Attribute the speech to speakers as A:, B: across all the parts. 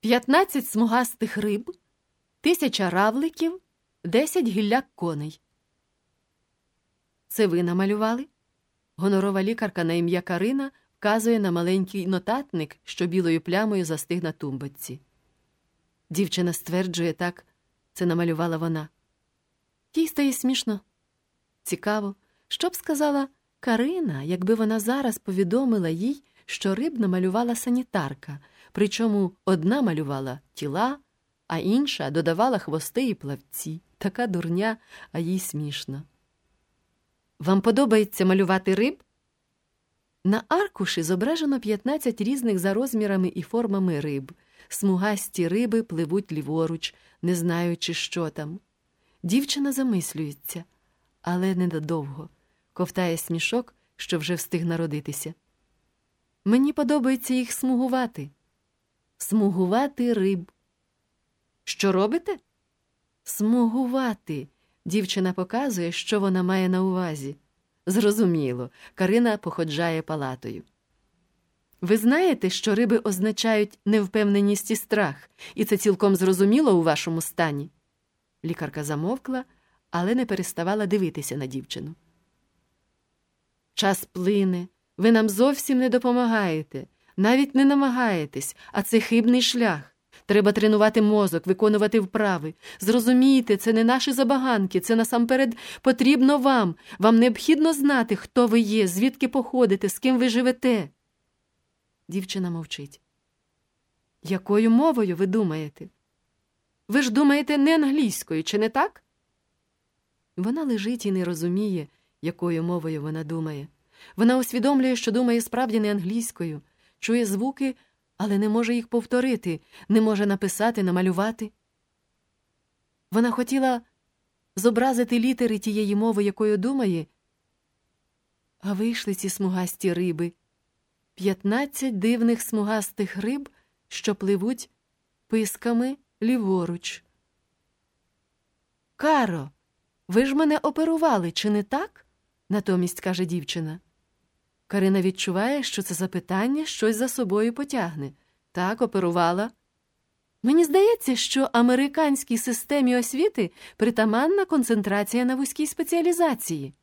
A: 15 смугастих риб, тисяча равликів, 10 гілляк коней. Це ви намалювали? Гонорова лікарка на ім'я Карина вказує на маленький нотатник, що білою плямою застиг на тумбочці. Дівчина стверджує так, це намалювала вона. Їй стає смішно. Цікаво, що б сказала Карина, якби вона зараз повідомила їй, що риб намалювала санітарка, причому одна малювала тіла, а інша додавала хвости і плавці. Така дурня, а їй смішно. Вам подобається малювати риб? На аркуші зображено 15 різних за розмірами і формами риб. Смугасті риби пливуть ліворуч, не знаючи, що там. Дівчина замислюється, але недовго, ковтає смішок, що вже встиг народитися. Мені подобається їх смугувати. Смугувати риб. Що робите? Смугувати. Дівчина показує, що вона має на увазі. Зрозуміло, Карина походжає палатою. Ви знаєте, що риби означають невпевненість і страх, і це цілком зрозуміло у вашому стані. Лікарка замовкла, але не переставала дивитися на дівчину. Час плине, ви нам зовсім не допомагаєте, навіть не намагаєтесь, а це хибний шлях. Треба тренувати мозок, виконувати вправи. Зрозумійте, це не наші забаганки, це насамперед потрібно вам. Вам необхідно знати, хто ви є, звідки походите, з ким ви живете. Дівчина мовчить. Якою мовою ви думаєте? Ви ж думаєте не англійською, чи не так? Вона лежить і не розуміє, якою мовою вона думає. Вона усвідомлює, що думає справді не англійською, чує звуки, але не може їх повторити, не може написати, намалювати. Вона хотіла зобразити літери тієї мови, якою думає, а вийшли ці смугасті риби. П'ятнадцять дивних смугастих риб, що пливуть писками ліворуч. Каро, ви ж мене оперували, чи не так? натомість каже дівчина. Карина відчуває, що це запитання щось за собою потягне. Так, оперувала. Мені здається, що американській системі освіти притаманна концентрація на вузькій спеціалізації.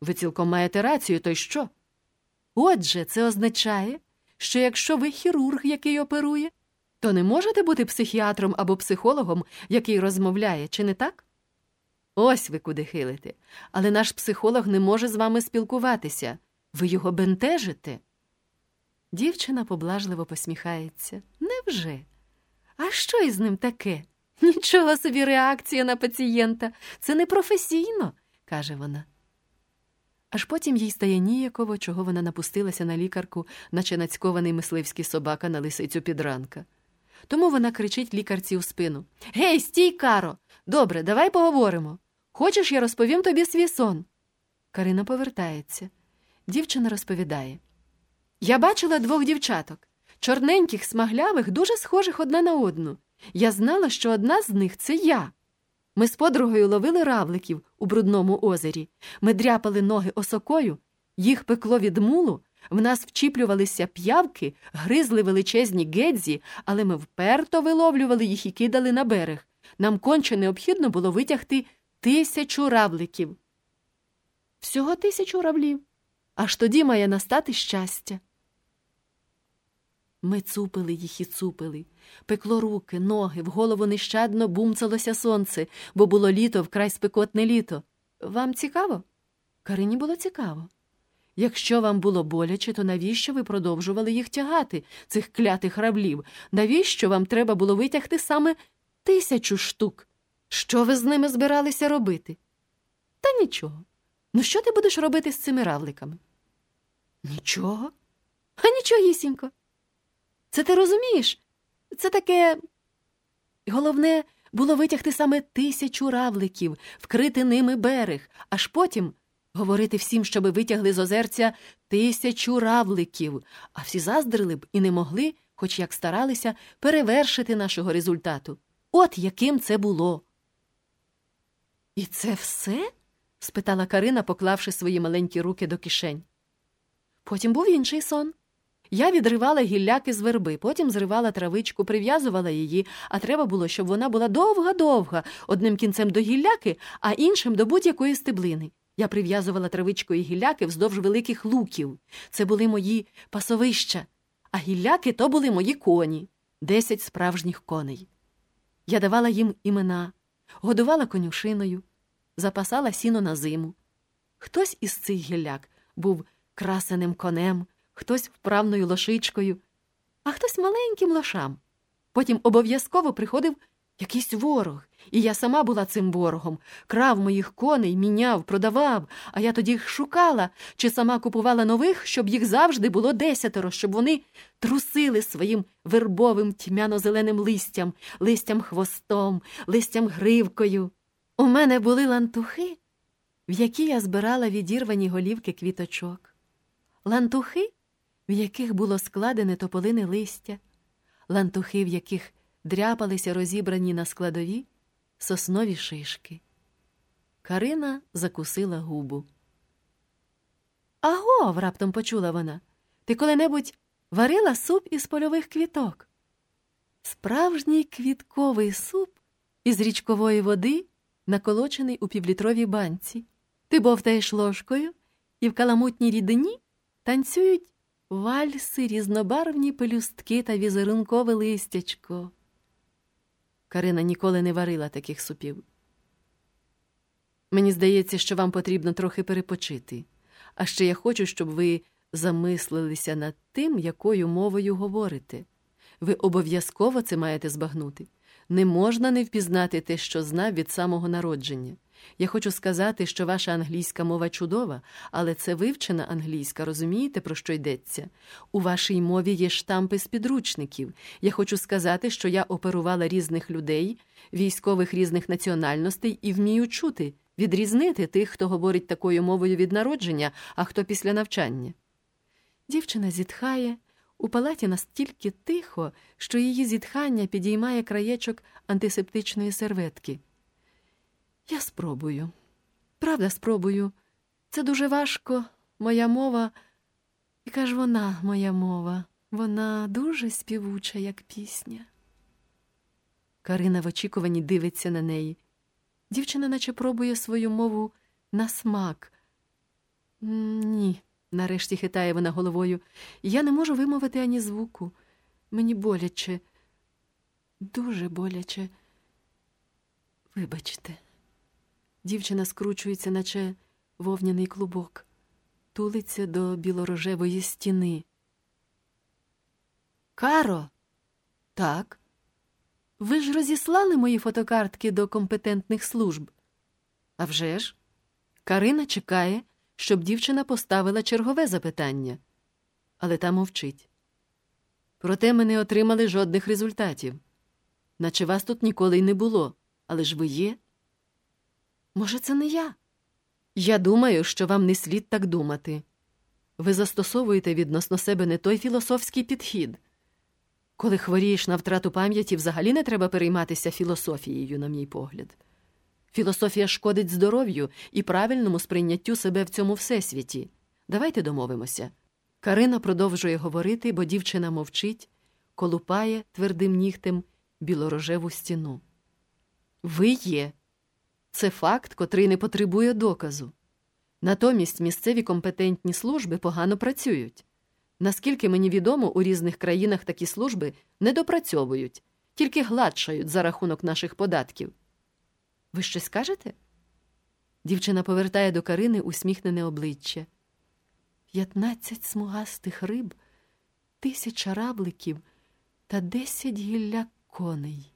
A: Ви цілком маєте рацію, то й що? Отже, це означає, що якщо ви хірург, який оперує, то не можете бути психіатром або психологом, який розмовляє, чи не так? Ось ви куди хилите. Але наш психолог не може з вами спілкуватися. Ви його бентежите? Дівчина поблажливо посміхається. Невже? А що із ним таке? Нічого собі реакція на пацієнта. Це непрофесійно, каже вона. Аж потім їй стає ніяково, чого вона напустилася на лікарку, наче нацькований мисливський собака на лисицю підранка. Тому вона кричить лікарці у спину Гей, стій, Каро! Добре, давай поговоримо. Хочеш, я розповім тобі свій сон? Карина повертається. Дівчина розповідає Я бачила двох дівчаток, чорненьких, смаглявих, дуже схожих одна на одну. Я знала, що одна з них це я. Ми з подругою ловили равликів у брудному озері. Ми дряпали ноги осокою, їх пекло від мулу, в нас вчіплювалися п'явки, гризли величезні гедзі, але ми вперто виловлювали їх і кидали на берег. Нам конче необхідно було витягти тисячу равликів. Всього тисячу равлів. Аж тоді має настати щастя. Ми цупили їх і цупили. Пекло руки, ноги, в голову нещадно бумцалося сонце, бо було літо вкрай спекотне літо. Вам цікаво? Карині було цікаво. Якщо вам було боляче, то навіщо ви продовжували їх тягати, цих клятих раблів? Навіщо вам треба було витягти саме тисячу штук? Що ви з ними збиралися робити? Та нічого. Ну, що ти будеш робити з цими равликами? Нічого? А нічогісінько. Це ти розумієш? Це таке. Головне було витягти саме тисячу равликів, вкрити ними берег, аж потім говорити всім, щоби витягли з озерця тисячу равликів, а всі заздрили б і не могли, хоч як старалися, перевершити нашого результату. От яким це було. І це все? спитала Карина, поклавши свої маленькі руки до кишень. Потім був інший сон. Я відривала гілляки з верби, потім зривала травичку, прив'язувала її, а треба було, щоб вона була довга-довга, одним кінцем до гілляки, а іншим до будь-якої стеблини. Я прив'язувала травичку і гілляки вздовж великих луків. Це були мої пасовища, а гілляки то були мої коні, десять справжніх коней. Я давала їм імена, годувала конюшиною, запасала сіно на зиму. Хтось із цих гілляк був красеним конем, хтось вправною лошичкою, а хтось маленьким лошам. Потім обов'язково приходив якийсь ворог, і я сама була цим ворогом, крав моїх коней, міняв, продавав, а я тоді їх шукала чи сама купувала нових, щоб їх завжди було десятеро, щоб вони трусили своїм вербовим тьмяно-зеленим листям, листям хвостом, листям гривкою. У мене були лантухи, в які я збирала відірвані голівки квіточок, лантухи, в яких було складене тополине листя, лантухи, в яких дряпалися розібрані на складові соснові шишки. Карина закусила губу. Агов, раптом почула вона. Ти коли-небудь варила суп із польових квіток? Справжній квітковий суп із річкової води, наколочений у півлітровій банці. Ти бовтаєш ложкою, і в каламутній рідині танцюють вальси, різнобарвні пелюстки та візерункове листячко. Карина ніколи не варила таких супів. Мені здається, що вам потрібно трохи перепочити, а ще я хочу, щоб ви замислилися над тим, якою мовою говорите. Ви обов'язково це маєте збагнути. Не можна не впізнати те, що знав від самого народження. Я хочу сказати, що ваша англійська мова чудова, але це вивчена англійська, розумієте, про що йдеться? У вашій мові є штампи з підручників. Я хочу сказати, що я оперувала різних людей, військових різних національностей і вмію чути, відрізнити тих, хто говорить такою мовою від народження, а хто після навчання. Дівчина зітхає. У палаті настільки тихо, що її зітхання підіймає краєчок антисептичної серветки. Я спробую. Правда, спробую. Це дуже важко, моя мова. Яка ж вона, моя мова, вона дуже співуча, як пісня. Карина в очікуванні дивиться на неї. Дівчина наче пробує свою мову на смак. Ні, нарешті хитає вона головою. Я не можу вимовити ані звуку. Мені боляче, дуже боляче. Вибачте. Дівчина скручується, наче вовняний клубок, тулиться до білорожевої стіни. Каро, так. Ви ж розіслали мої фотокартки до компетентних служб? «А вже ж!» Карина чекає, щоб дівчина поставила чергове запитання, але та мовчить. Проте ми не отримали жодних результатів, наче вас тут ніколи й не було, але ж ви є. Може, це не я? Я думаю, що вам не слід так думати. Ви застосовуєте відносно себе не той філософський підхід. Коли хворієш на втрату пам'яті, взагалі не треба перейматися філософією, на мій погляд. Філософія шкодить здоров'ю і правильному сприйняттю себе в цьому всесвіті. Давайте домовимося. Карина продовжує говорити, бо дівчина мовчить, колупає твердим нігтем білорожеву стіну. Ви є. Це факт, котрий не потребує доказу. Натомість місцеві компетентні служби погано працюють. Наскільки мені відомо, у різних країнах такі служби не допрацьовують, тільки гладшають за рахунок наших податків. Ви щось скажете? Дівчина повертає до Карини усміхнене обличчя. П'ятнадцять смугастих риб, тисяча равликів та десять гілля коней.